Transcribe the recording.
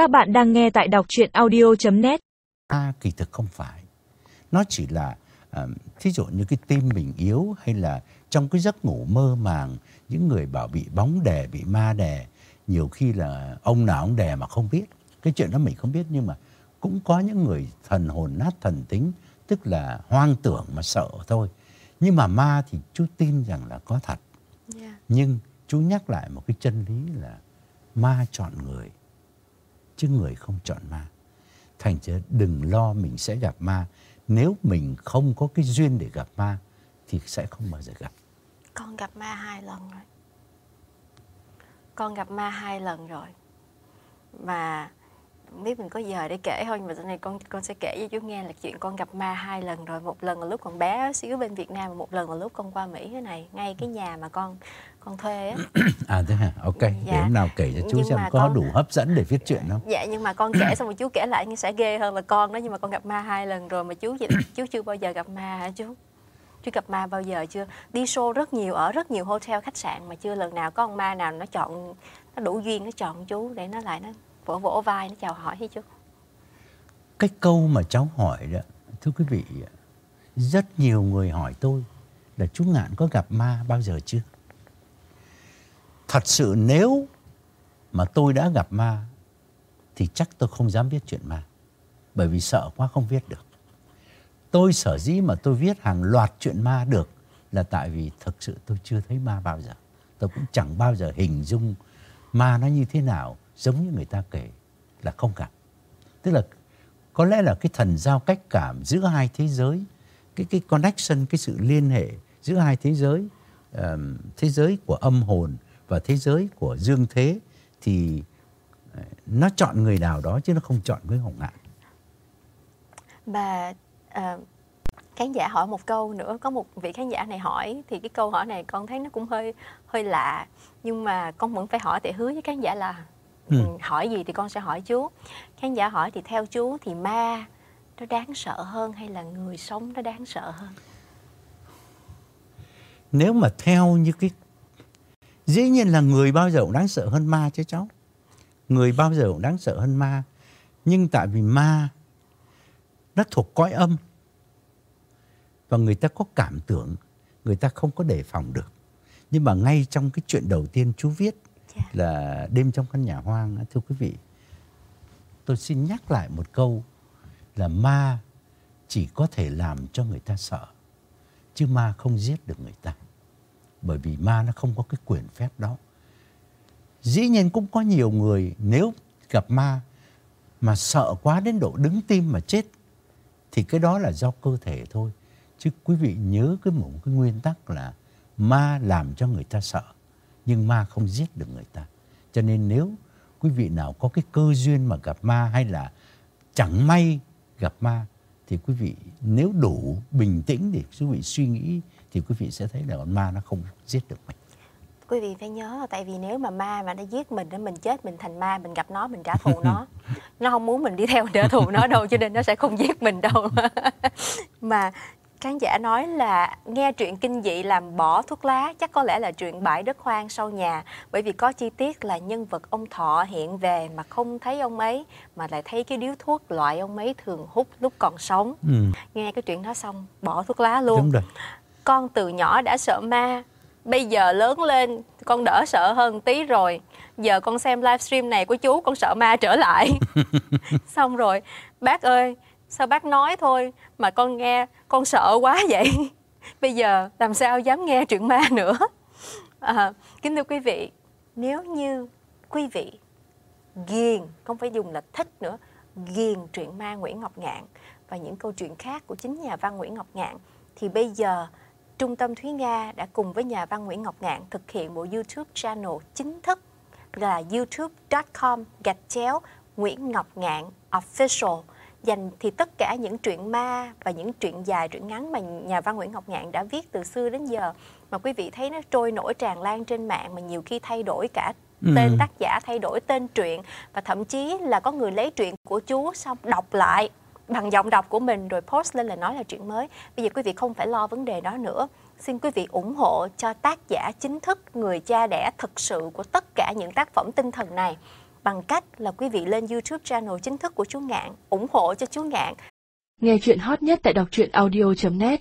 Các bạn đang nghe tại đọc truyện audio.net. À, kỳ thực không phải. Nó chỉ là à, thí dụ như cái tim mình yếu hay là trong cái giấc ngủ mơ màng những người bảo bị bóng đè, bị ma đè, nhiều khi là ông nào ông đè mà không biết. Cái chuyện đó mình không biết nhưng mà cũng có những người thần hồn nát thần tính, tức là hoang tưởng mà sợ thôi. Nhưng mà ma thì chú tin rằng là có thật. Dạ. Nhưng chú nhắc lại một cái chân lý là ma chọn người chứ người không chọn ma. Thành ra đừng lo mình sẽ gặp ma. Nếu mình không có cái duyên để gặp ma, thì sẽ không bao giờ gặp. Con gặp ma hai lần rồi. Con gặp ma hai lần rồi. Mà không biết mình có giờ để kể không nhưng mà sau này con con sẽ kể cho chú nghe là chuyện con gặp ma hai lần rồi một lần là lúc còn bé xíu bên Việt Nam và một lần là lúc con qua Mỹ thế này ngay cái nhà mà con con thuê á À thế hả? Ok, để Dạ. hôm nào kể cho chú Nhưng xem có con- đủ hấp dẫn để viết chuyện không? dạ nhưng mà con kể xong rồi chú kể lại sẽ ghê hơn là con đó nhưng mà con gặp ma hai lần rồi mà chú vậy chú chưa bao giờ gặp ma hả chú chú gặp ma bao giờ chưa đi show rất nhiều ở rất nhiều hotel khách sạn mà chưa lần nào có con ma nào nó chọn nó đủ duyên nó chọn chú để nó lại nó vỗ vỗ vai nó chào hỏi hay chú Cái câu mà cháu hỏi đó, thưa quý vị, rất nhiều người hỏi tôi là chú Ngạn có gặp ma bao giờ chưa? Thật sự nếu mà tôi đã gặp ma thì chắc tôi không dám viết chuyện ma. Bởi vì sợ quá không viết được. Tôi sở dĩ mà tôi viết hàng loạt chuyện ma được là tại vì thực sự tôi chưa thấy ma bao giờ. Tôi cũng chẳng bao giờ hình dung ma nó như thế nào giống như người ta kể là không gặp. Tức là có lẽ là cái thần giao cách cảm giữa hai thế giới, cái cái connection, cái sự liên hệ giữa hai thế giới, ờm, thế giới của âm hồn và thế giới của dương thế thì ờ, nó chọn người nào đó chứ nó không chọn với Hồng Ngạn. Và uh, khán giả hỏi một câu nữa có một vị khán giả này hỏi thì cái câu hỏi này con thấy nó cũng hơi hơi lạ nhưng mà con vẫn phải hỏi để hứa với khán giả là Ừ. ừ, hỏi gì thì con sẽ hỏi chú khán giả hỏi thì theo chú thì ma nó đáng sợ hơn hay là người sống nó đáng sợ hơn Nếu mà theo như cái dĩ nhiên là người bao giờ cũng đáng sợ hơn ma chứ cháu. Người bao giờ cũng đáng sợ hơn ma. Nhưng tại vì ma nó thuộc cõi âm và người ta có cảm tưởng, người ta không có đề phòng được. Nhưng mà ngay trong cái chuyện đầu tiên chú viết là đêm trong căn nhà hoang thưa quý vị, tôi xin nhắc lại một câu là ma chỉ có thể làm cho người ta sợ chứ ma không giết được người ta. Bởi vì ma nó không có cái quyền phép đó. Dĩ nhiên cũng có nhiều người nếu gặp ma mà sợ quá đến độ đứng tim mà chết thì cái đó là do cơ thể thôi. Chứ quý vị nhớ cái một cái nguyên tắc là ma làm cho người ta sợ nhưng ma không giết được người ta. Cho nên nếu quý vị nào có cái cơ duyên mà gặp ma hay là chẳng may gặp ma thì quý vị nếu đủ bình tĩnh để quý vị suy nghĩ thì quý vị sẽ thấy là con ma nó không giết được mình. quý vị phải nhớ là tại vì nếu mà ma mà nó giết mình mình chết mình thành ma mình gặp nó mình trả thù nó. Nó không muốn mình đi theo trả thù nó đâu cho nên nó sẽ không giết mình đâu. Mà khán giả nói là nghe truyện kinh dị làm bỏ thuốc lá chắc có lẽ là truyện bãi đất hoang sau nhà. Bởi vì có chi tiết là nhân vật ông thọ hiện về mà không thấy ông ấy mà lại thấy cái điếu thuốc loại ông ấy thường hút lúc còn sống. Ừ, nghe cái chuyện đó xong bỏ thuốc lá luôn. Đúng rồi. con từ nhỏ đã sợ ma bây giờ lớn lên con đỡ sợ hơn tí rồi. Giờ con xem livestream này của chú con sợ ma trở lại. Xong rồi bác ơi sao bác nói thôi mà con nghe con sợ quá vậy? Bây giờ làm sao dám nghe chuyện ma nữa? À, kính thưa quý vị nếu như quý vị ghiền không phải dùng là thích nữa ghiền truyện ma Nguyễn Ngọc Ngạn và những câu chuyện khác của chính nhà văn Nguyễn Ngọc Ngạn thì bây giờ Trung tâm Thúy Nga đã cùng với nhà văn Nguyễn Ngọc Ngạn thực hiện bộ YouTube channel chính thức là youtube.com gạch chéo Nguyễn Ngọc Ngạn Official dành thì tất cả những truyện ma và những truyện dài truyện ngắn mà nhà văn Nguyễn Ngọc Ngạn đã viết từ xưa đến giờ mà quý vị thấy nó trôi nổi tràn lan trên mạng mà nhiều khi thay đổi cả tên Ừ. tác giả thay đổi tên truyện và thậm chí là có người lấy truyện của chú xong đọc lại bằng giọng đọc của mình rồi post lên là nói là chuyện mới. Bây giờ quý vị không phải lo vấn đề đó nữa. Xin quý vị ủng hộ cho tác giả chính thức người cha đẻ thực sự của tất cả những tác phẩm tinh thần này bằng cách là quý vị lên YouTube channel chính thức của chú Ngạn, ủng hộ cho chú Ngạn. Nghe chuyện hot nhất tại đọc truyện audio.net